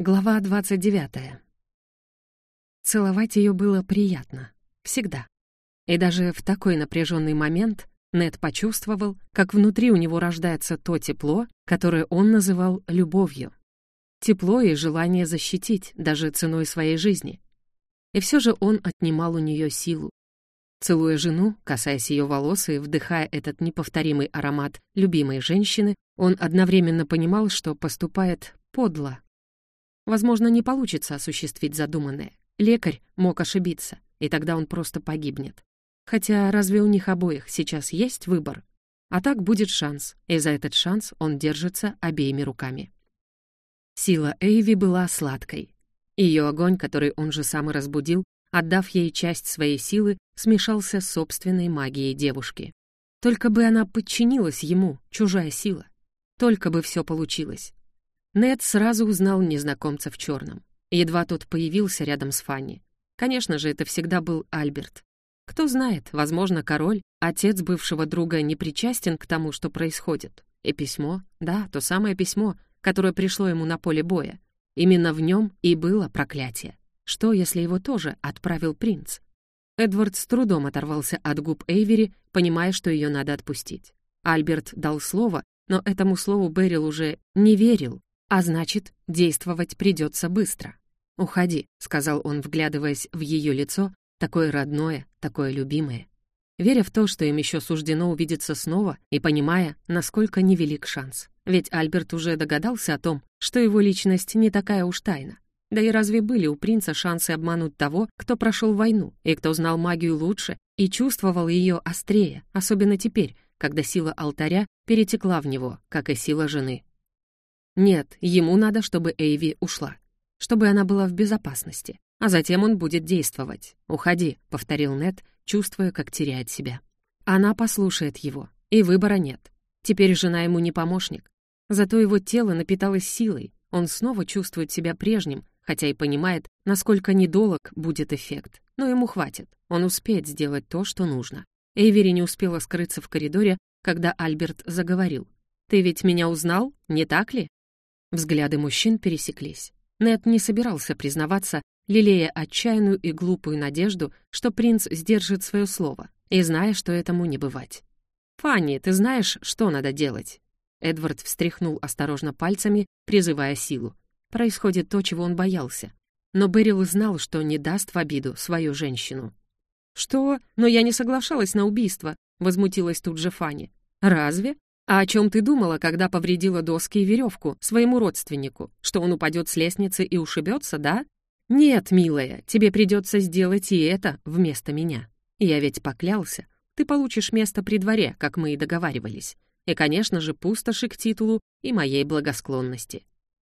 Глава 29. Целовать ее было приятно. Всегда. И даже в такой напряженный момент Нед почувствовал, как внутри у него рождается то тепло, которое он называл любовью. Тепло и желание защитить, даже ценой своей жизни. И все же он отнимал у нее силу. Целуя жену, касаясь ее волос и вдыхая этот неповторимый аромат любимой женщины, он одновременно понимал, что поступает подло, Возможно, не получится осуществить задуманное. Лекарь мог ошибиться, и тогда он просто погибнет. Хотя разве у них обоих сейчас есть выбор? А так будет шанс, и за этот шанс он держится обеими руками. Сила Эйви была сладкой. Ее огонь, который он же сам и разбудил, отдав ей часть своей силы, смешался с собственной магией девушки. Только бы она подчинилась ему, чужая сила. Только бы все получилось. Нед сразу узнал незнакомца в черном. Едва тот появился рядом с Фанни. Конечно же, это всегда был Альберт. Кто знает, возможно, король, отец бывшего друга, не причастен к тому, что происходит. И письмо, да, то самое письмо, которое пришло ему на поле боя. Именно в нем и было проклятие. Что, если его тоже отправил принц? Эдвард с трудом оторвался от губ Эйвери, понимая, что ее надо отпустить. Альберт дал слово, но этому слову Берил уже не верил, а значит, действовать придется быстро. «Уходи», — сказал он, вглядываясь в ее лицо, такое родное, такое любимое. Веря в то, что им еще суждено увидеться снова, и понимая, насколько невелик шанс. Ведь Альберт уже догадался о том, что его личность не такая уж тайна. Да и разве были у принца шансы обмануть того, кто прошел войну, и кто знал магию лучше и чувствовал ее острее, особенно теперь, когда сила алтаря перетекла в него, как и сила жены. Нет, ему надо, чтобы Эйви ушла. Чтобы она была в безопасности. А затем он будет действовать. «Уходи», — повторил Нет, чувствуя, как теряет себя. Она послушает его, и выбора нет. Теперь жена ему не помощник. Зато его тело напиталось силой, он снова чувствует себя прежним, хотя и понимает, насколько недолг будет эффект. Но ему хватит, он успеет сделать то, что нужно. Эйвери не успела скрыться в коридоре, когда Альберт заговорил. «Ты ведь меня узнал, не так ли?» Взгляды мужчин пересеклись. Нед не собирался признаваться, лелея отчаянную и глупую надежду, что принц сдержит свое слово, и зная, что этому не бывать. «Фанни, ты знаешь, что надо делать?» Эдвард встряхнул осторожно пальцами, призывая силу. Происходит то, чего он боялся. Но Берил знал, что не даст в обиду свою женщину. «Что? Но я не соглашалась на убийство», — возмутилась тут же Фанни. «Разве? «А о чем ты думала, когда повредила доски и веревку своему родственнику? Что он упадет с лестницы и ушибется, да? Нет, милая, тебе придется сделать и это вместо меня. Я ведь поклялся. Ты получишь место при дворе, как мы и договаривались. И, конечно же, пустоши к титулу и моей благосклонности».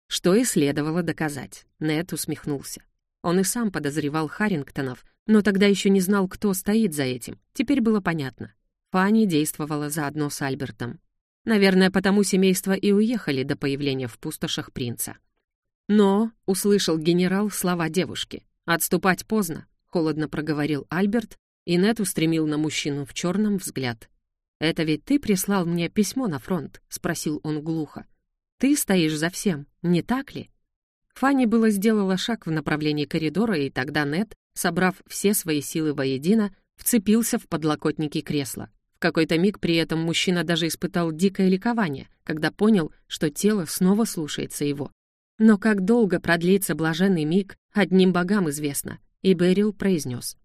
Что и следовало доказать. Нет усмехнулся. Он и сам подозревал Харрингтонов, но тогда еще не знал, кто стоит за этим. Теперь было понятно. Фанни действовала заодно с Альбертом. Наверное, потому семейство и уехали до появления в пустошах принца. Но, — услышал генерал слова девушки, — отступать поздно, — холодно проговорил Альберт, и Нет устремил на мужчину в черном взгляд. «Это ведь ты прислал мне письмо на фронт?» — спросил он глухо. «Ты стоишь за всем, не так ли?» Фанни было сделала шаг в направлении коридора, и тогда Нет, собрав все свои силы воедино, вцепился в подлокотники кресла. В какой-то миг при этом мужчина даже испытал дикое ликование, когда понял, что тело снова слушается его. Но как долго продлится блаженный миг, одним богам известно, и Берил произнес.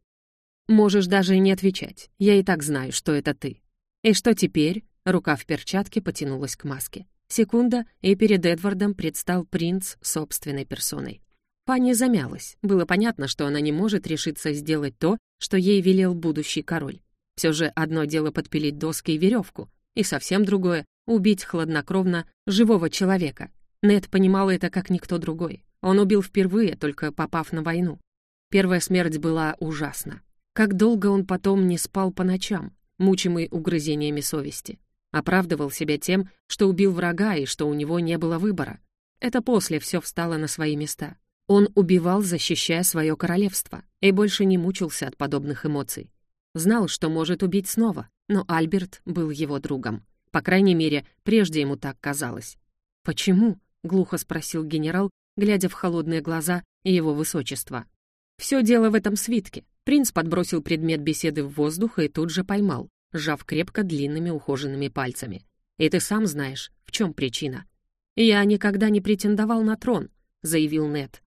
«Можешь даже не отвечать, я и так знаю, что это ты». «И что теперь?» Рука в перчатке потянулась к маске. Секунда, и перед Эдвардом предстал принц собственной персоной. Пани замялась. Было понятно, что она не может решиться сделать то, что ей велел будущий король. Все же одно дело подпилить доски и веревку, и совсем другое — убить хладнокровно живого человека. Нед понимал это как никто другой. Он убил впервые, только попав на войну. Первая смерть была ужасна. Как долго он потом не спал по ночам, мучимый угрызениями совести. Оправдывал себя тем, что убил врага и что у него не было выбора. Это после все встало на свои места. Он убивал, защищая свое королевство, и больше не мучился от подобных эмоций. Знал, что может убить снова, но Альберт был его другом. По крайней мере, прежде ему так казалось. «Почему?» — глухо спросил генерал, глядя в холодные глаза его высочества. Все дело в этом свитке. Принц подбросил предмет беседы в воздух и тут же поймал, сжав крепко длинными ухоженными пальцами. «И ты сам знаешь, в чем причина». «Я никогда не претендовал на трон», — заявил Нед.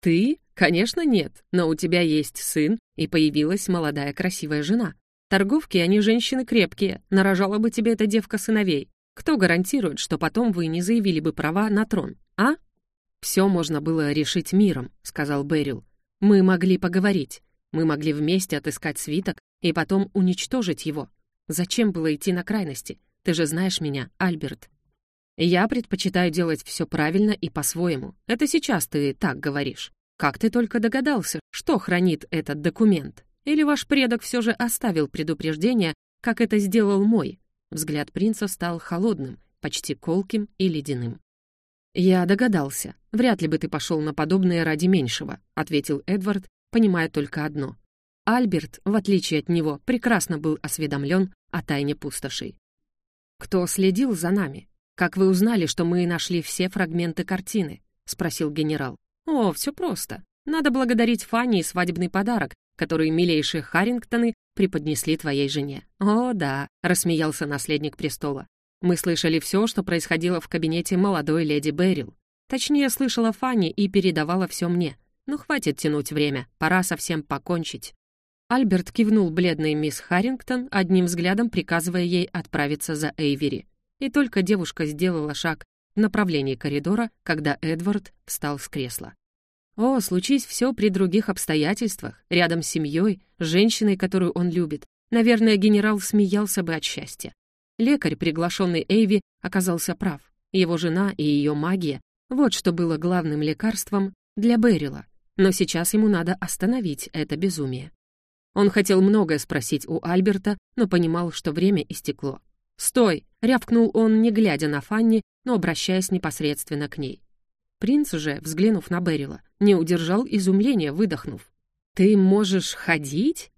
«Ты? Конечно, нет, но у тебя есть сын, и появилась молодая красивая жена. Торговки, они женщины крепкие, нарожала бы тебе эта девка сыновей. Кто гарантирует, что потом вы не заявили бы права на трон, а?» «Все можно было решить миром», — сказал Берил. «Мы могли поговорить. Мы могли вместе отыскать свиток и потом уничтожить его. Зачем было идти на крайности? Ты же знаешь меня, Альберт». «Я предпочитаю делать все правильно и по-своему. Это сейчас ты так говоришь. Как ты только догадался, что хранит этот документ? Или ваш предок все же оставил предупреждение, как это сделал мой?» Взгляд принца стал холодным, почти колким и ледяным. «Я догадался. Вряд ли бы ты пошел на подобное ради меньшего», — ответил Эдвард, понимая только одно. Альберт, в отличие от него, прекрасно был осведомлен о тайне пустошей. «Кто следил за нами? Как вы узнали, что мы нашли все фрагменты картины?» — спросил генерал. «О, все просто. Надо благодарить Фанни и свадебный подарок, который милейшие Харрингтоны преподнесли твоей жене». «О, да», — рассмеялся наследник престола. Мы слышали все, что происходило в кабинете молодой леди Берил. Точнее, слышала Фанни и передавала все мне. Ну, хватит тянуть время, пора совсем покончить. Альберт кивнул бледной мисс Харрингтон, одним взглядом приказывая ей отправиться за Эйвери. И только девушка сделала шаг направлении коридора, когда Эдвард встал с кресла. О, случись все при других обстоятельствах, рядом с семьей, с женщиной, которую он любит. Наверное, генерал смеялся бы от счастья. Лекарь, приглашенный Эйви, оказался прав. Его жена и ее магия — вот что было главным лекарством для Берила. Но сейчас ему надо остановить это безумие. Он хотел многое спросить у Альберта, но понимал, что время истекло. «Стой!» — рявкнул он, не глядя на Фанни, но обращаясь непосредственно к ней. Принц же, взглянув на Берила, не удержал изумления, выдохнув. «Ты можешь ходить?»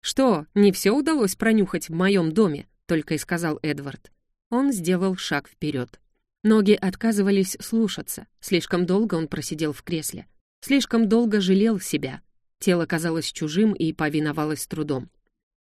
«Что, не все удалось пронюхать в моем доме?» только и сказал Эдвард. Он сделал шаг вперед. Ноги отказывались слушаться. Слишком долго он просидел в кресле. Слишком долго жалел себя. Тело казалось чужим и повиновалось трудом.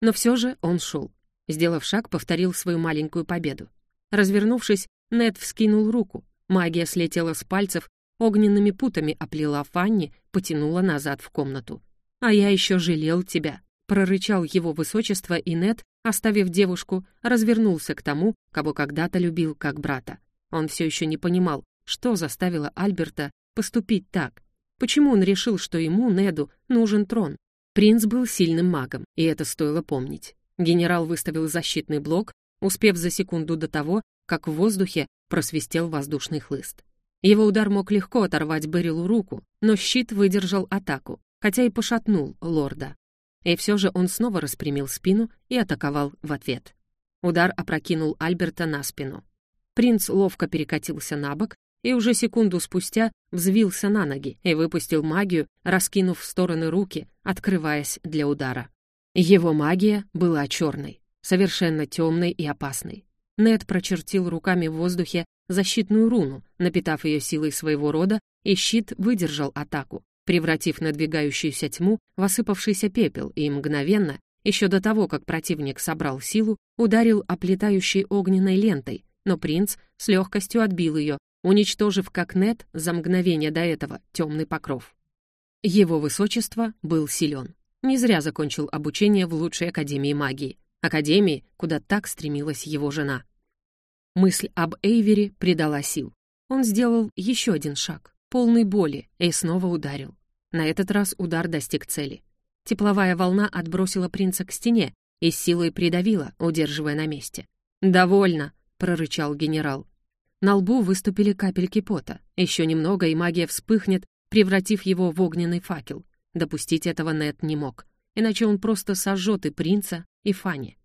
Но все же он шел. Сделав шаг, повторил свою маленькую победу. Развернувшись, Нед вскинул руку. Магия слетела с пальцев, огненными путами оплела Фанни, потянула назад в комнату. «А я еще жалел тебя», — прорычал его высочество, и Нед Оставив девушку, развернулся к тому, кого когда-то любил как брата. Он все еще не понимал, что заставило Альберта поступить так. Почему он решил, что ему, Неду, нужен трон? Принц был сильным магом, и это стоило помнить. Генерал выставил защитный блок, успев за секунду до того, как в воздухе просвистел воздушный хлыст. Его удар мог легко оторвать Берилу руку, но щит выдержал атаку, хотя и пошатнул лорда. И все же он снова распрямил спину и атаковал в ответ. Удар опрокинул Альберта на спину. Принц ловко перекатился на бок и уже секунду спустя взвился на ноги и выпустил магию, раскинув в стороны руки, открываясь для удара. Его магия была черной, совершенно темной и опасной. Нед прочертил руками в воздухе защитную руну, напитав ее силой своего рода, и щит выдержал атаку, превратив надвигающуюся тьму в осыпавшийся пепел и мгновенно, еще до того, как противник собрал силу, ударил оплетающей огненной лентой, но принц с легкостью отбил ее, уничтожив как нет за мгновение до этого темный покров. Его высочество был силен. Не зря закончил обучение в лучшей академии магии, академии, куда так стремилась его жена. Мысль об Эйвере придала сил. Он сделал еще один шаг полный боли, и снова ударил. На этот раз удар достиг цели. Тепловая волна отбросила принца к стене и силой придавила, удерживая на месте. «Довольно!» — прорычал генерал. На лбу выступили капельки пота. Еще немного, и магия вспыхнет, превратив его в огненный факел. Допустить этого Нет не мог, иначе он просто сожжет и принца, и Фанни.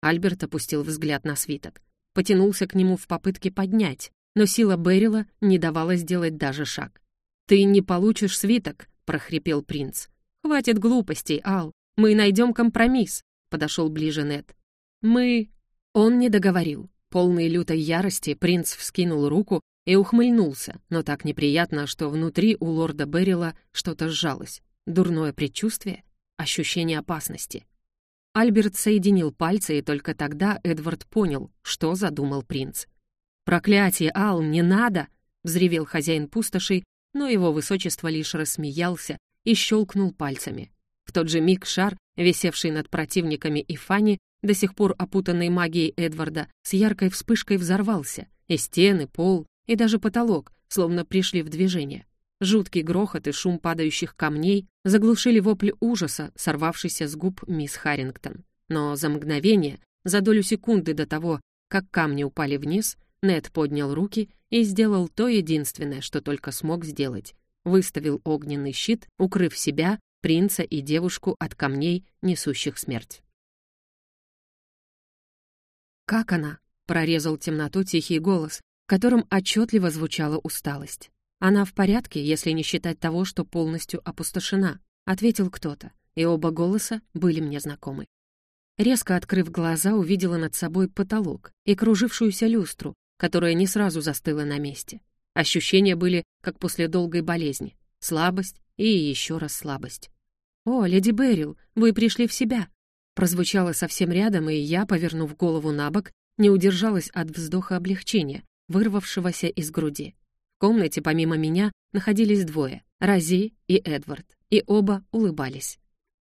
Альберт опустил взгляд на свиток. Потянулся к нему в попытке поднять, но сила Берила не давала сделать даже шаг. «Ты не получишь свиток», — прохрипел принц. «Хватит глупостей, Ал. Мы найдем компромисс», — подошел ближе Нед. «Мы...» Он не договорил. Полный лютой ярости принц вскинул руку, и ухмыльнулся, но так неприятно, что внутри у лорда Беррила что-то сжалось. Дурное предчувствие, ощущение опасности. Альберт соединил пальцы, и только тогда Эдвард понял, что задумал принц. «Проклятие, Ал, не надо!» — взревел хозяин пустошей, но его высочество лишь рассмеялся и щелкнул пальцами. В тот же миг шар, висевший над противниками и Фанни, до сих пор опутанный магией Эдварда, с яркой вспышкой взорвался, и стены, пол, и даже потолок словно пришли в движение. Жуткий грохот и шум падающих камней заглушили вопли ужаса, сорвавшийся с губ мисс Харрингтон. Но за мгновение, за долю секунды до того, как камни упали вниз, Нед поднял руки и сделал то единственное, что только смог сделать. Выставил огненный щит, укрыв себя принца и девушку от камней, несущих смерть. «Как она?» — прорезал темноту тихий голос, в котором отчетливо звучала усталость. «Она в порядке, если не считать того, что полностью опустошена», — ответил кто-то, и оба голоса были мне знакомы. Резко открыв глаза, увидела над собой потолок и кружившуюся люстру, которая не сразу застыла на месте. Ощущения были, как после долгой болезни. Слабость и еще раз слабость. «О, леди Беррил, вы пришли в себя!» Прозвучало совсем рядом, и я, повернув голову на бок, не удержалась от вздоха облегчения, вырвавшегося из груди. В комнате помимо меня находились двое — Рози и Эдвард, и оба улыбались.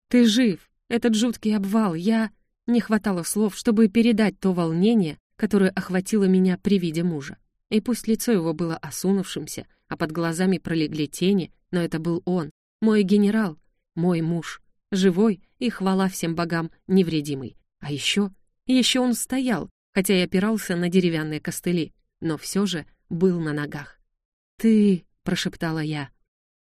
«Ты жив! Этот жуткий обвал, я...» Не хватало слов, чтобы передать то волнение, которое охватило меня при виде мужа. И пусть лицо его было осунувшимся, а под глазами пролегли тени, но это был он, мой генерал, мой муж, живой и, хвала всем богам, невредимый. А еще, еще он стоял, хотя и опирался на деревянные костыли, но все же был на ногах. «Ты...» — прошептала я.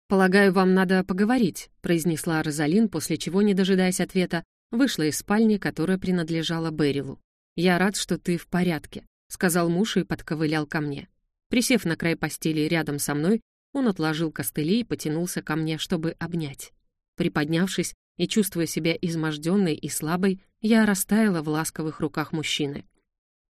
«Полагаю, вам надо поговорить», — произнесла Розалин, после чего, не дожидаясь ответа, вышла из спальни, которая принадлежала Берилу. «Я рад, что ты в порядке», — сказал муж и подковылял ко мне. Присев на край постели рядом со мной, он отложил костыли и потянулся ко мне, чтобы обнять. Приподнявшись и чувствуя себя изможденной и слабой, я растаяла в ласковых руках мужчины.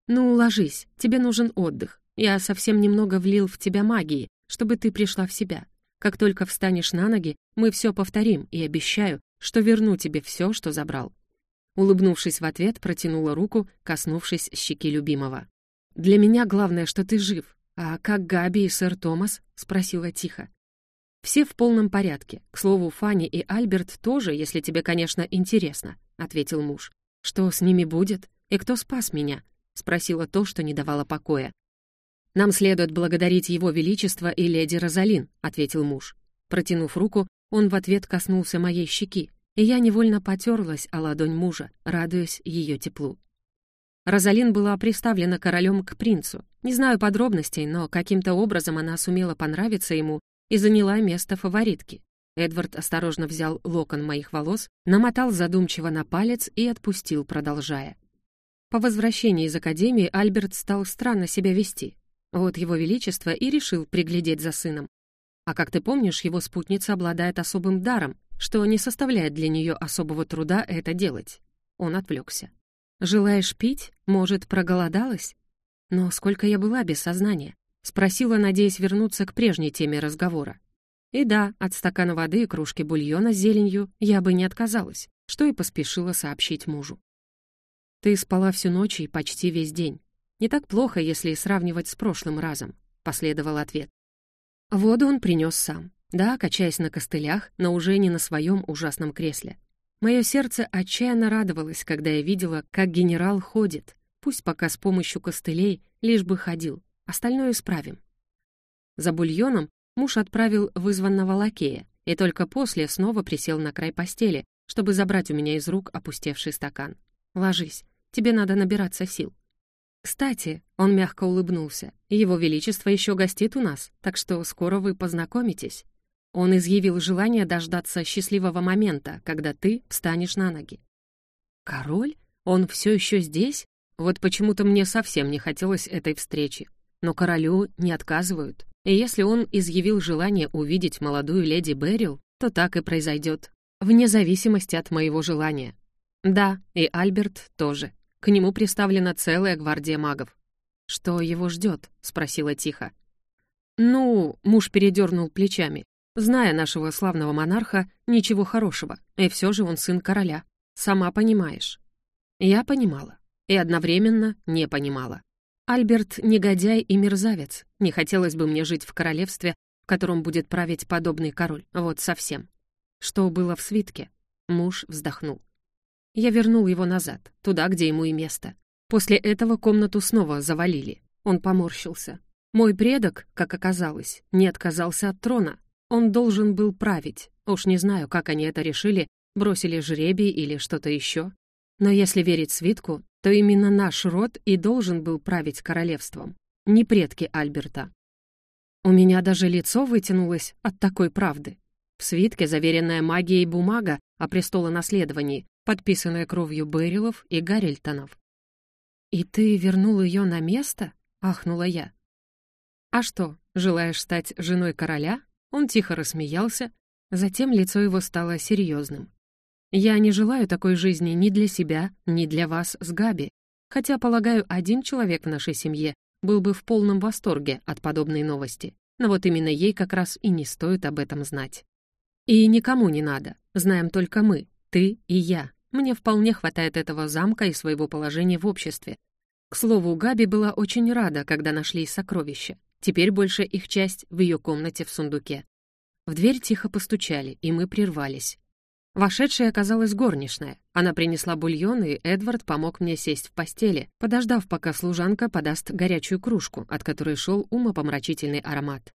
«Ну, ложись, тебе нужен отдых. Я совсем немного влил в тебя магии, чтобы ты пришла в себя. Как только встанешь на ноги, мы все повторим, и обещаю, что верну тебе все, что забрал». Улыбнувшись в ответ, протянула руку, коснувшись щеки любимого. «Для меня главное, что ты жив. А как Габи и сэр Томас?» — спросила тихо. «Все в полном порядке. К слову, Фанни и Альберт тоже, если тебе, конечно, интересно», — ответил муж. «Что с ними будет? И кто спас меня?» — спросила то, что не давало покоя. «Нам следует благодарить его величество и леди Розалин», — ответил муж. Протянув руку, он в ответ коснулся моей щеки, и я невольно потерлась о ладонь мужа, радуясь ее теплу. Розалин была приставлена королем к принцу. Не знаю подробностей, но каким-то образом она сумела понравиться ему и заняла место фаворитки. Эдвард осторожно взял локон моих волос, намотал задумчиво на палец и отпустил, продолжая. По возвращении из академии Альберт стал странно себя вести. Вот его величество и решил приглядеть за сыном. А как ты помнишь, его спутница обладает особым даром, что не составляет для нее особого труда это делать. Он отвлекся. «Желаешь пить? Может, проголодалась?» «Но сколько я была без сознания?» Спросила, надеясь вернуться к прежней теме разговора. И да, от стакана воды и кружки бульона с зеленью я бы не отказалась, что и поспешила сообщить мужу. «Ты спала всю ночь и почти весь день. Не так плохо, если сравнивать с прошлым разом», — последовал ответ. Воду он принес сам. Да, качаясь на костылях, но уже не на своем ужасном кресле. Мое сердце отчаянно радовалось, когда я видела, как генерал ходит. Пусть пока с помощью костылей, лишь бы ходил. Остальное исправим. За бульоном муж отправил вызванного лакея, и только после снова присел на край постели, чтобы забрать у меня из рук опустевший стакан. «Ложись, тебе надо набираться сил». «Кстати», — он мягко улыбнулся, «Его Величество еще гостит у нас, так что скоро вы познакомитесь». Он изъявил желание дождаться счастливого момента, когда ты встанешь на ноги. «Король? Он все еще здесь?» Вот почему-то мне совсем не хотелось этой встречи. Но королю не отказывают. И если он изъявил желание увидеть молодую леди Беррил, то так и произойдет, вне зависимости от моего желания. Да, и Альберт тоже. К нему приставлена целая гвардия магов. «Что его ждет?» — спросила тихо. «Ну...» — муж передернул плечами. Зная нашего славного монарха, ничего хорошего, и все же он сын короля. Сама понимаешь. Я понимала. И одновременно не понимала. Альберт — негодяй и мерзавец. Не хотелось бы мне жить в королевстве, в котором будет править подобный король. Вот совсем. Что было в свитке? Муж вздохнул. Я вернул его назад, туда, где ему и место. После этого комнату снова завалили. Он поморщился. Мой предок, как оказалось, не отказался от трона. Он должен был править. Уж не знаю, как они это решили, бросили жребий или что-то еще. Но если верить свитку, то именно наш род и должен был править королевством, не предки Альберта. У меня даже лицо вытянулось от такой правды. В свитке заверенная магией бумага о престолонаследовании, подписанная кровью Берилов и Гаррельтонов. «И ты вернул ее на место?» — ахнула я. «А что, желаешь стать женой короля?» Он тихо рассмеялся, затем лицо его стало серьезным. «Я не желаю такой жизни ни для себя, ни для вас с Габи, хотя, полагаю, один человек в нашей семье был бы в полном восторге от подобной новости, но вот именно ей как раз и не стоит об этом знать. И никому не надо, знаем только мы, ты и я. Мне вполне хватает этого замка и своего положения в обществе. К слову, Габи была очень рада, когда нашли сокровища. Теперь больше их часть в ее комнате в сундуке. В дверь тихо постучали, и мы прервались. Вошедшей оказалась горничная. Она принесла бульон, и Эдвард помог мне сесть в постели, подождав, пока служанка подаст горячую кружку, от которой шел умопомрачительный аромат.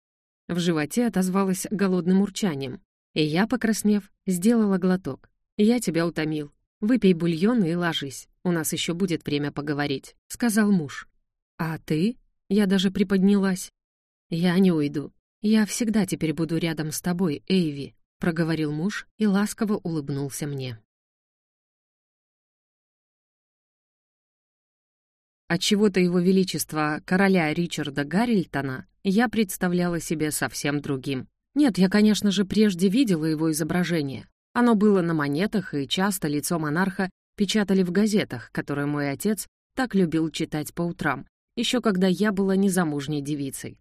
В животе отозвалась голодным урчанием, и я, покраснев, сделала глоток. «Я тебя утомил. Выпей бульон и ложись. У нас еще будет время поговорить», — сказал муж. «А ты?» Я даже приподнялась. «Я не уйду. Я всегда теперь буду рядом с тобой, Эйви», — проговорил муж и ласково улыбнулся мне. Отчего-то его величества короля Ричарда Гаррильтона я представляла себе совсем другим. Нет, я, конечно же, прежде видела его изображение. Оно было на монетах, и часто лицо монарха печатали в газетах, которые мой отец так любил читать по утрам, еще когда я была незамужней девицей.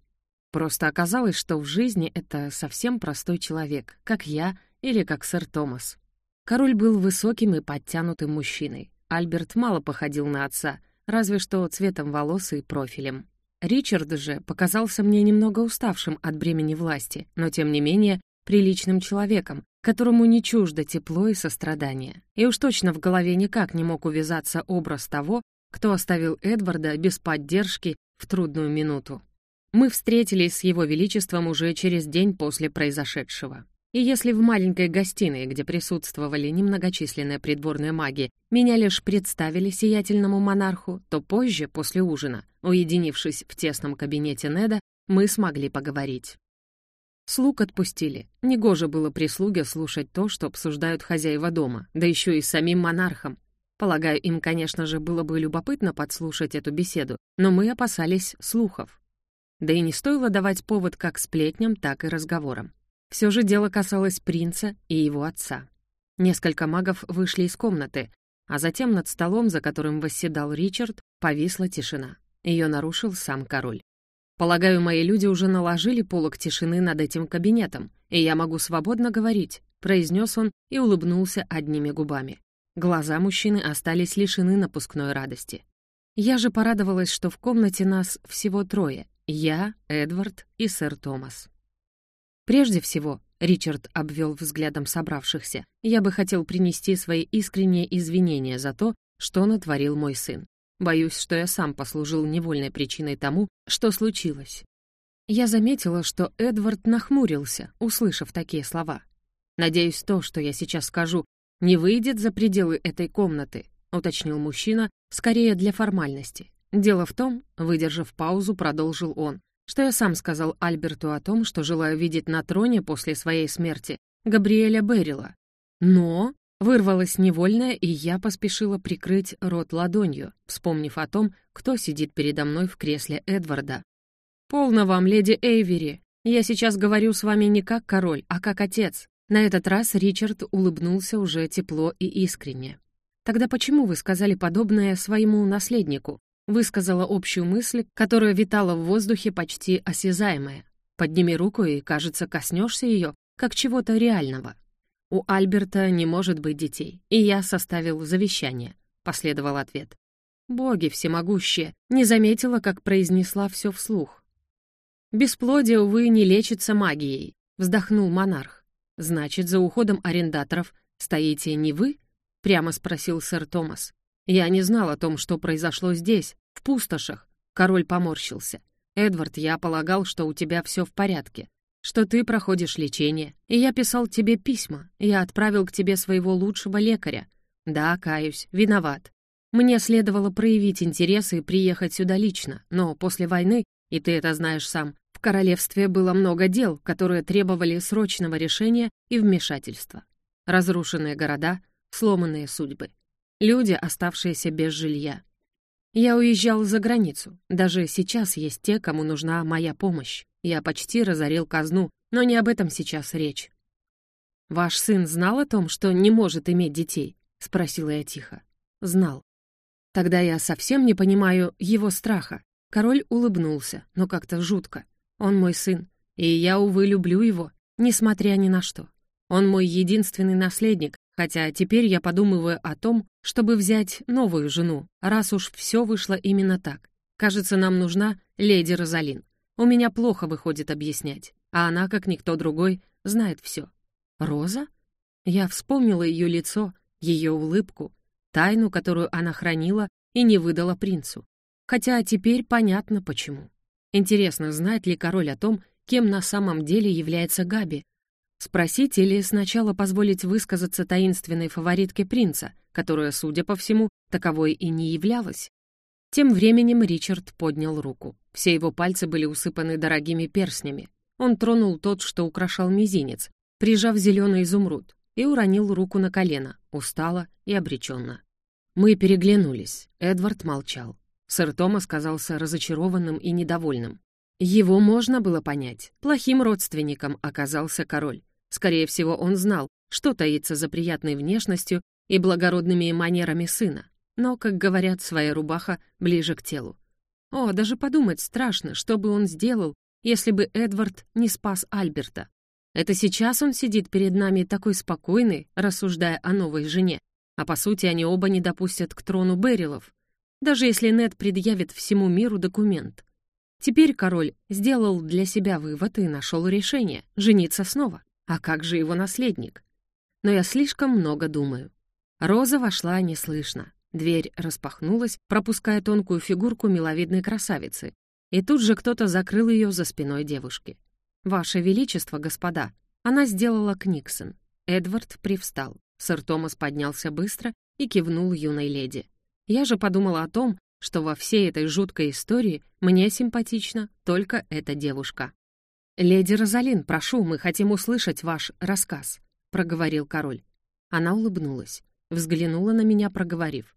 Просто оказалось, что в жизни это совсем простой человек, как я или как сэр Томас. Король был высоким и подтянутым мужчиной. Альберт мало походил на отца, разве что цветом волос и профилем. Ричард же показался мне немного уставшим от бремени власти, но тем не менее приличным человеком, которому не чуждо тепло и сострадание. И уж точно в голове никак не мог увязаться образ того, кто оставил Эдварда без поддержки в трудную минуту. Мы встретились с Его Величеством уже через день после произошедшего. И если в маленькой гостиной, где присутствовали немногочисленные придворные маги, меня лишь представили сиятельному монарху, то позже, после ужина, уединившись в тесном кабинете Неда, мы смогли поговорить. Слуг отпустили. Негоже было прислуге слушать то, что обсуждают хозяева дома, да еще и самим монархом. Полагаю, им, конечно же, было бы любопытно подслушать эту беседу, но мы опасались слухов. Да и не стоило давать повод как сплетням, так и разговорам. Все же дело касалось принца и его отца. Несколько магов вышли из комнаты, а затем над столом, за которым восседал Ричард, повисла тишина. Ее нарушил сам король. Полагаю, мои люди уже наложили полог тишины над этим кабинетом, и я могу свободно говорить, произнес он и улыбнулся одними губами. Глаза мужчины остались лишены напускной радости. Я же порадовалась, что в комнате нас всего трое, я, Эдвард и сэр Томас. Прежде всего, Ричард обвел взглядом собравшихся, я бы хотел принести свои искренние извинения за то, что натворил мой сын. Боюсь, что я сам послужил невольной причиной тому, что случилось. Я заметила, что Эдвард нахмурился, услышав такие слова. «Надеюсь, то, что я сейчас скажу, не выйдет за пределы этой комнаты», уточнил мужчина, скорее для формальности. Дело в том, выдержав паузу, продолжил он, что я сам сказал Альберту о том, что желаю видеть на троне после своей смерти Габриэля Беррила. Но вырвалась невольная, и я поспешила прикрыть рот ладонью, вспомнив о том, кто сидит передо мной в кресле Эдварда. «Полно вам, леди Эйвери. Я сейчас говорю с вами не как король, а как отец». На этот раз Ричард улыбнулся уже тепло и искренне. «Тогда почему вы сказали подобное своему наследнику? высказала общую мысль, которая витала в воздухе почти осязаемая. Подними руку и, кажется, коснешься ее, как чего-то реального. У Альберта не может быть детей, и я составил завещание, последовал ответ. Боги всемогущие, не заметила, как произнесла все вслух. Бесплодие, увы, не лечится магией, вздохнул монарх. Значит, за уходом арендаторов стоите не вы? Прямо спросил сэр Томас. Я не знал о том, что произошло здесь, в пустошах. Король поморщился. «Эдвард, я полагал, что у тебя все в порядке, что ты проходишь лечение, и я писал тебе письма, я отправил к тебе своего лучшего лекаря. Да, каюсь, виноват. Мне следовало проявить интерес и приехать сюда лично, но после войны, и ты это знаешь сам, в королевстве было много дел, которые требовали срочного решения и вмешательства. Разрушенные города, сломанные судьбы. Люди, оставшиеся без жилья. Я уезжал за границу. Даже сейчас есть те, кому нужна моя помощь. Я почти разорил казну, но не об этом сейчас речь. «Ваш сын знал о том, что не может иметь детей?» — спросила я тихо. «Знал». Тогда я совсем не понимаю его страха. Король улыбнулся, но как-то жутко. Он мой сын, и я, увы, люблю его, несмотря ни на что. Он мой единственный наследник, Хотя теперь я подумываю о том, чтобы взять новую жену, раз уж все вышло именно так. Кажется, нам нужна леди Розалин. У меня плохо выходит объяснять, а она, как никто другой, знает все. Роза? Я вспомнила ее лицо, ее улыбку, тайну, которую она хранила и не выдала принцу. Хотя теперь понятно почему. Интересно, знает ли король о том, кем на самом деле является Габи, Спросить или сначала позволить высказаться таинственной фаворитке принца, которая, судя по всему, таковой и не являлась? Тем временем Ричард поднял руку. Все его пальцы были усыпаны дорогими перстнями. Он тронул тот, что украшал мизинец, прижав зеленый изумруд, и уронил руку на колено, устало и обреченно. Мы переглянулись. Эдвард молчал. Сэр Томас казался разочарованным и недовольным. Его можно было понять. Плохим родственником оказался король. Скорее всего, он знал, что таится за приятной внешностью и благородными манерами сына. Но, как говорят, своя рубаха ближе к телу. О, даже подумать страшно, что бы он сделал, если бы Эдвард не спас Альберта. Это сейчас он сидит перед нами такой спокойный, рассуждая о новой жене. А по сути, они оба не допустят к трону Берилов. Даже если Нед предъявит всему миру документ. Теперь король сделал для себя вывод и нашел решение — жениться снова. А как же его наследник? Но я слишком много думаю. Роза вошла неслышно. Дверь распахнулась, пропуская тонкую фигурку миловидной красавицы. И тут же кто-то закрыл ее за спиной девушки. «Ваше Величество, господа!» Она сделала Книксон. Эдвард привстал. Сэр Томас поднялся быстро и кивнул юной леди. Я же подумала о том, что во всей этой жуткой истории мне симпатична только эта девушка. «Леди Розалин, прошу, мы хотим услышать ваш рассказ», — проговорил король. Она улыбнулась, взглянула на меня, проговорив.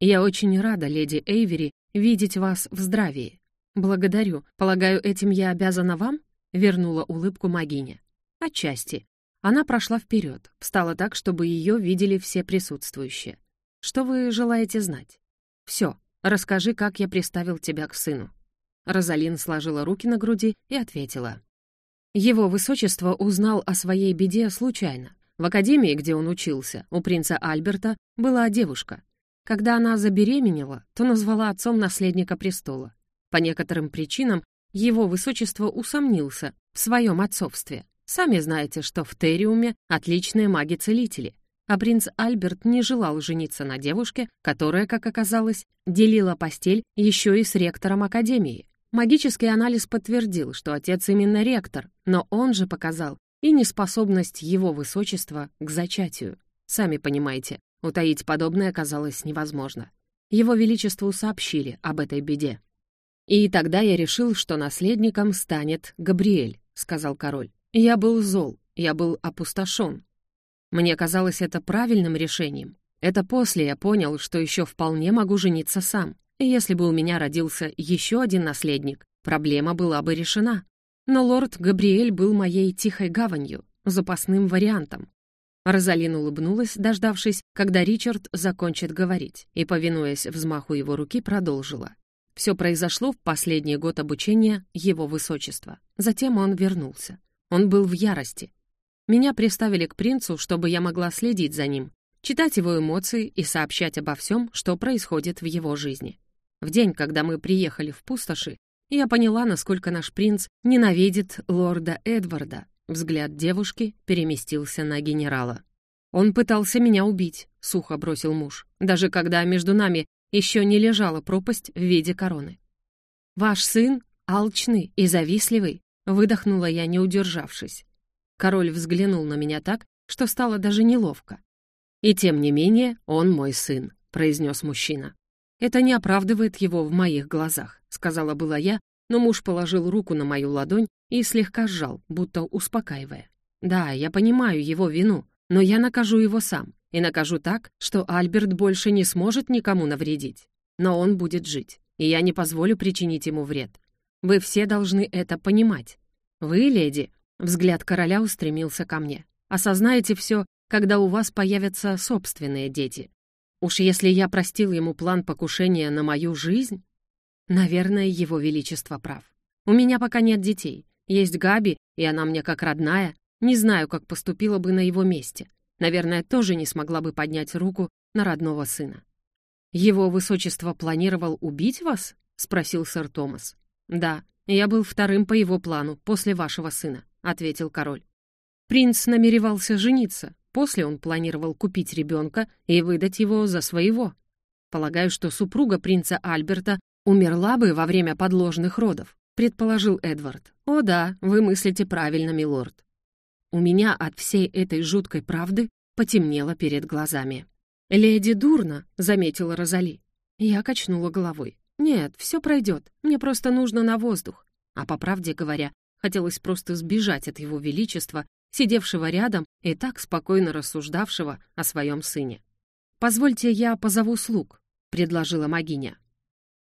«Я очень рада, леди Эйвери, видеть вас в здравии. Благодарю. Полагаю, этим я обязана вам?» — вернула улыбку магиня. «Отчасти». Она прошла вперед, встала так, чтобы ее видели все присутствующие. «Что вы желаете знать?» «Все. Расскажи, как я приставил тебя к сыну». Розалин сложила руки на груди и ответила. Его высочество узнал о своей беде случайно. В академии, где он учился, у принца Альберта была девушка. Когда она забеременела, то назвала отцом наследника престола. По некоторым причинам его высочество усомнился в своем отцовстве. Сами знаете, что в Терриуме отличные маги-целители. А принц Альберт не желал жениться на девушке, которая, как оказалось, делила постель еще и с ректором академии. Магический анализ подтвердил, что отец именно ректор, но он же показал и неспособность его высочества к зачатию. Сами понимаете, утаить подобное оказалось невозможно. Его Величеству сообщили об этой беде. «И тогда я решил, что наследником станет Габриэль», — сказал король. «Я был зол, я был опустошен. Мне казалось это правильным решением. Это после я понял, что еще вполне могу жениться сам. Если бы у меня родился еще один наследник, проблема была бы решена. Но лорд Габриэль был моей тихой гаванью, запасным вариантом. Розалин улыбнулась, дождавшись, когда Ричард закончит говорить, и, повинуясь взмаху его руки, продолжила. Все произошло в последний год обучения его высочества. Затем он вернулся. Он был в ярости. Меня приставили к принцу, чтобы я могла следить за ним, читать его эмоции и сообщать обо всем, что происходит в его жизни. В день, когда мы приехали в пустоши, я поняла, насколько наш принц ненавидит лорда Эдварда. Взгляд девушки переместился на генерала. «Он пытался меня убить», — сухо бросил муж, даже когда между нами еще не лежала пропасть в виде короны. «Ваш сын алчный и завистливый», — выдохнула я, не удержавшись. Король взглянул на меня так, что стало даже неловко. «И тем не менее он мой сын», — произнес мужчина. «Это не оправдывает его в моих глазах», — сказала была я, но муж положил руку на мою ладонь и слегка сжал, будто успокаивая. «Да, я понимаю его вину, но я накажу его сам, и накажу так, что Альберт больше не сможет никому навредить. Но он будет жить, и я не позволю причинить ему вред. Вы все должны это понимать. Вы, леди, Взгляд короля устремился ко мне. «Осознаете все, когда у вас появятся собственные дети. Уж если я простил ему план покушения на мою жизнь...» Наверное, его величество прав. У меня пока нет детей. Есть Габи, и она мне как родная. Не знаю, как поступила бы на его месте. Наверное, тоже не смогла бы поднять руку на родного сына. «Его высочество планировал убить вас?» — спросил сэр Томас. «Да, я был вторым по его плану, после вашего сына ответил король. Принц намеревался жениться. После он планировал купить ребенка и выдать его за своего. Полагаю, что супруга принца Альберта умерла бы во время подложных родов, предположил Эдвард. О да, вы мыслите правильно, милорд. У меня от всей этой жуткой правды потемнело перед глазами. «Леди дурно», — заметила Розали. Я качнула головой. «Нет, все пройдет. Мне просто нужно на воздух. А по правде говоря, Хотелось просто сбежать от его величества, сидевшего рядом и так спокойно рассуждавшего о своем сыне. «Позвольте, я позову слуг», — предложила Магиня.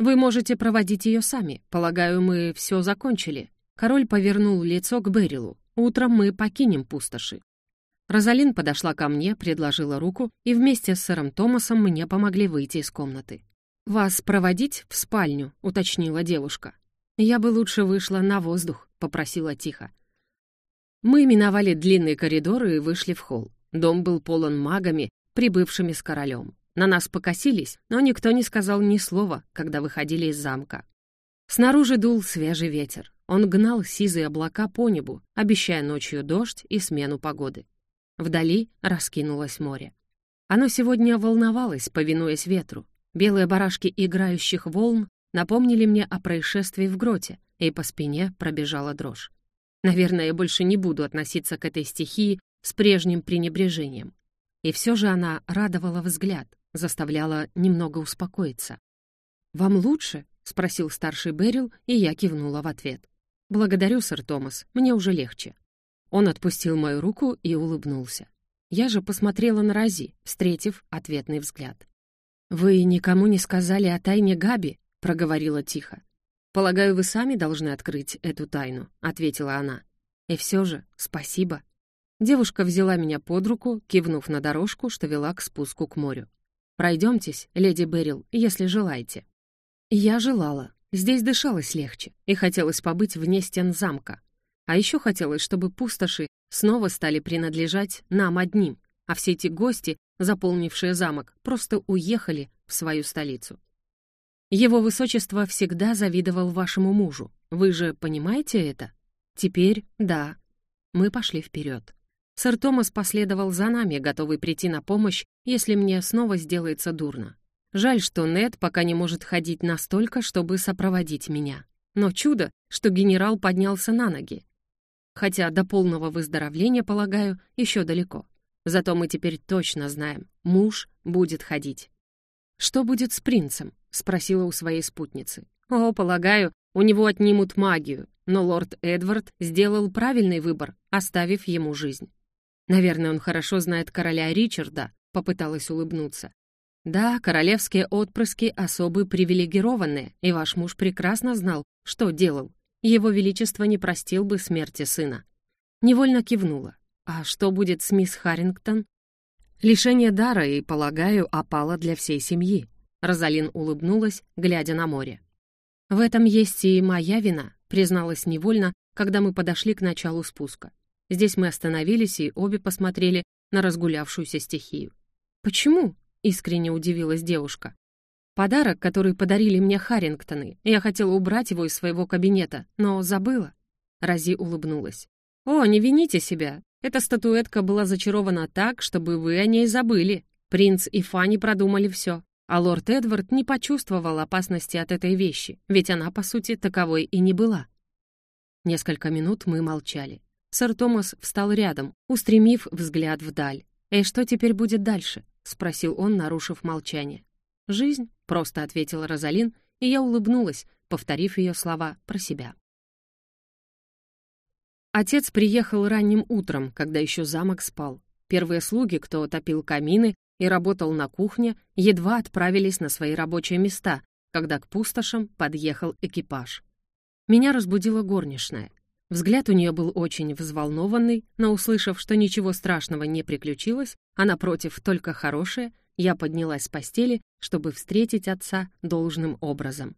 «Вы можете проводить ее сами. Полагаю, мы все закончили». Король повернул лицо к Берилу. «Утром мы покинем пустоши». Розалин подошла ко мне, предложила руку, и вместе с сэром Томасом мне помогли выйти из комнаты. «Вас проводить в спальню?» — уточнила девушка. «Я бы лучше вышла на воздух», — попросила тихо. Мы миновали длинный коридор и вышли в холл. Дом был полон магами, прибывшими с королем. На нас покосились, но никто не сказал ни слова, когда выходили из замка. Снаружи дул свежий ветер. Он гнал сизые облака по небу, обещая ночью дождь и смену погоды. Вдали раскинулось море. Оно сегодня волновалось, повинуясь ветру. Белые барашки играющих волн напомнили мне о происшествии в гроте, и по спине пробежала дрожь. Наверное, я больше не буду относиться к этой стихии с прежним пренебрежением. И все же она радовала взгляд, заставляла немного успокоиться. «Вам лучше?» — спросил старший Берил, и я кивнула в ответ. «Благодарю, сэр Томас, мне уже легче». Он отпустил мою руку и улыбнулся. Я же посмотрела на Рази, встретив ответный взгляд. «Вы никому не сказали о тайне Габи?» проговорила тихо. «Полагаю, вы сами должны открыть эту тайну», — ответила она. «И все же спасибо». Девушка взяла меня под руку, кивнув на дорожку, что вела к спуску к морю. «Пройдемтесь, леди Берил, если желаете». Я желала. Здесь дышалось легче, и хотелось побыть вне стен замка. А еще хотелось, чтобы пустоши снова стали принадлежать нам одним, а все эти гости, заполнившие замок, просто уехали в свою столицу. Его высочество всегда завидовал вашему мужу. Вы же понимаете это? Теперь да. Мы пошли вперед. Сэр Томас последовал за нами, готовый прийти на помощь, если мне снова сделается дурно. Жаль, что Нед пока не может ходить настолько, чтобы сопроводить меня. Но чудо, что генерал поднялся на ноги. Хотя до полного выздоровления, полагаю, еще далеко. Зато мы теперь точно знаем, муж будет ходить. Что будет с принцем? — спросила у своей спутницы. «О, полагаю, у него отнимут магию, но лорд Эдвард сделал правильный выбор, оставив ему жизнь. Наверное, он хорошо знает короля Ричарда», — попыталась улыбнуться. «Да, королевские отпрыски особы привилегированные, и ваш муж прекрасно знал, что делал. Его Величество не простил бы смерти сына». Невольно кивнула. «А что будет с мисс Харрингтон?» «Лишение дара, и, полагаю, опало для всей семьи», Розалин улыбнулась, глядя на море. «В этом есть и моя вина», — призналась невольно, когда мы подошли к началу спуска. Здесь мы остановились и обе посмотрели на разгулявшуюся стихию. «Почему?» — искренне удивилась девушка. «Подарок, который подарили мне Харрингтоны. Я хотела убрать его из своего кабинета, но забыла». Рази улыбнулась. «О, не вините себя. Эта статуэтка была зачарована так, чтобы вы о ней забыли. Принц и Фанни продумали все. А лорд Эдвард не почувствовал опасности от этой вещи, ведь она, по сути, таковой и не была. Несколько минут мы молчали. Сэр Томас встал рядом, устремив взгляд вдаль. «И что теперь будет дальше?» — спросил он, нарушив молчание. «Жизнь», — просто ответила Розалин, и я улыбнулась, повторив ее слова про себя. Отец приехал ранним утром, когда еще замок спал. Первые слуги, кто топил камины и работал на кухне, едва отправились на свои рабочие места, когда к пустошам подъехал экипаж. Меня разбудила горничная. Взгляд у нее был очень взволнованный, но, услышав, что ничего страшного не приключилось, а напротив только хорошее, я поднялась с постели, чтобы встретить отца должным образом.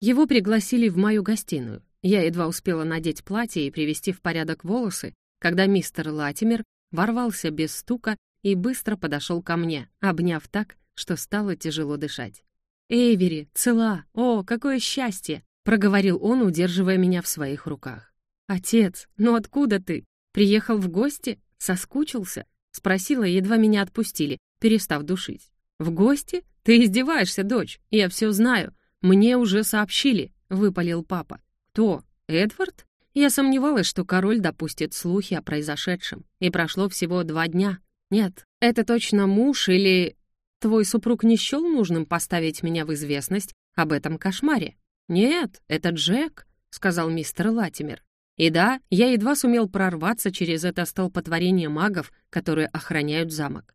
Его пригласили в мою гостиную. Я едва успела надеть платье и привести в порядок волосы, когда мистер Латимер ворвался без стука и быстро подошел ко мне, обняв так, что стало тяжело дышать. «Эйвери, цела! О, какое счастье!» — проговорил он, удерживая меня в своих руках. «Отец, ну откуда ты? Приехал в гости? Соскучился?» — спросила, едва меня отпустили, перестав душить. «В гости? Ты издеваешься, дочь? Я все знаю. Мне уже сообщили», — выпалил папа. «Кто? Эдвард?» Я сомневалась, что король допустит слухи о произошедшем. И прошло всего два дня. Нет, это точно муж или... Твой супруг не счел нужным поставить меня в известность об этом кошмаре? «Нет, это Джек», — сказал мистер Латимер. «И да, я едва сумел прорваться через это столпотворение магов, которые охраняют замок».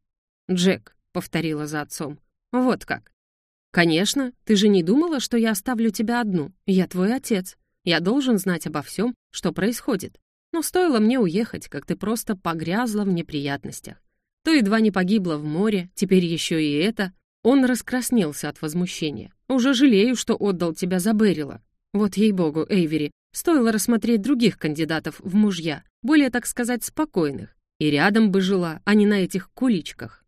«Джек», — повторила за отцом. «Вот как». «Конечно, ты же не думала, что я оставлю тебя одну? Я твой отец. Я должен знать обо всем, что происходит. Но стоило мне уехать, как ты просто погрязла в неприятностях. То едва не погибла в море, теперь еще и это. Он раскраснелся от возмущения. «Уже жалею, что отдал тебя за Берила. Вот ей-богу, Эйвери, стоило рассмотреть других кандидатов в мужья, более, так сказать, спокойных. И рядом бы жила, а не на этих куличках».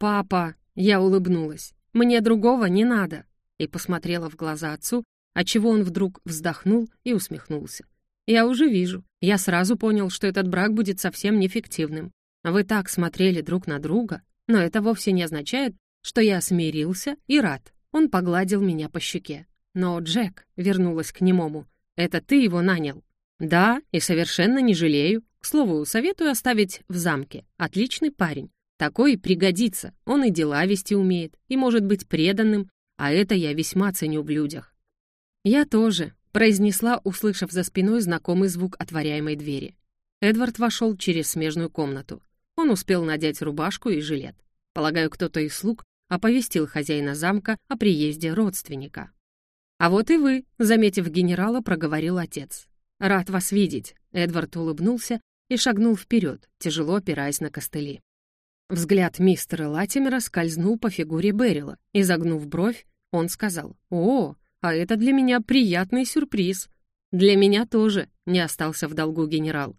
«Папа!» — я улыбнулась. «Мне другого не надо!» И посмотрела в глаза отцу, отчего он вдруг вздохнул и усмехнулся. «Я уже вижу. Я сразу понял, что этот брак будет совсем неэффективным. Вы так смотрели друг на друга, но это вовсе не означает, что я смирился и рад. Он погладил меня по щеке. Но Джек вернулась к немому. «Это ты его нанял?» «Да, и совершенно не жалею. К слову, советую оставить в замке. Отличный парень. Такой пригодится. Он и дела вести умеет, и может быть преданным, а это я весьма ценю в людях». «Я тоже», — произнесла, услышав за спиной знакомый звук отворяемой двери. Эдвард вошел через смежную комнату. Он успел надеть рубашку и жилет. Полагаю, кто-то из слуг оповестил хозяина замка о приезде родственника. «А вот и вы», — заметив генерала, проговорил отец. «Рад вас видеть», — Эдвард улыбнулся и шагнул вперед, тяжело опираясь на костыли. Взгляд мистера Латимера скользнул по фигуре Берила, и, загнув бровь, он сказал, «О, а это для меня приятный сюрприз». «Для меня тоже», — не остался в долгу генерал.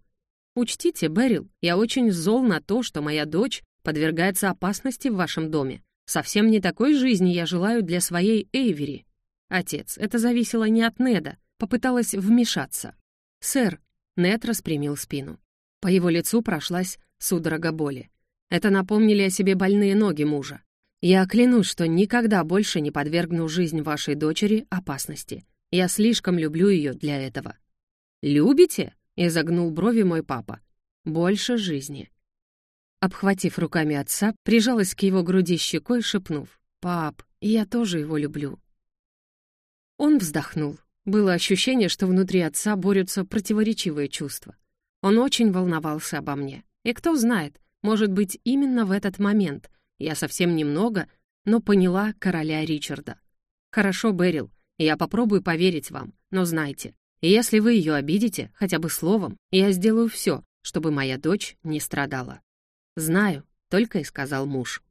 «Учтите, Берил, я очень зол на то, что моя дочь подвергается опасности в вашем доме. Совсем не такой жизни я желаю для своей Эйвери. Отец, это зависело не от Неда, попыталась вмешаться. Сэр, Нед распрямил спину. По его лицу прошлась судорога боли. Это напомнили о себе больные ноги мужа. Я клянусь, что никогда больше не подвергну жизнь вашей дочери опасности. Я слишком люблю ее для этого. «Любите?» — изогнул брови мой папа. «Больше жизни. Обхватив руками отца, прижалась к его груди щекой, шепнув «Пап, я тоже его люблю». Он вздохнул. Было ощущение, что внутри отца борются противоречивые чувства. Он очень волновался обо мне. И кто знает, может быть, именно в этот момент я совсем немного, но поняла короля Ричарда. «Хорошо, Берил, я попробую поверить вам, но знайте, если вы ее обидите, хотя бы словом, я сделаю все, чтобы моя дочь не страдала». «Знаю», — только и сказал муж.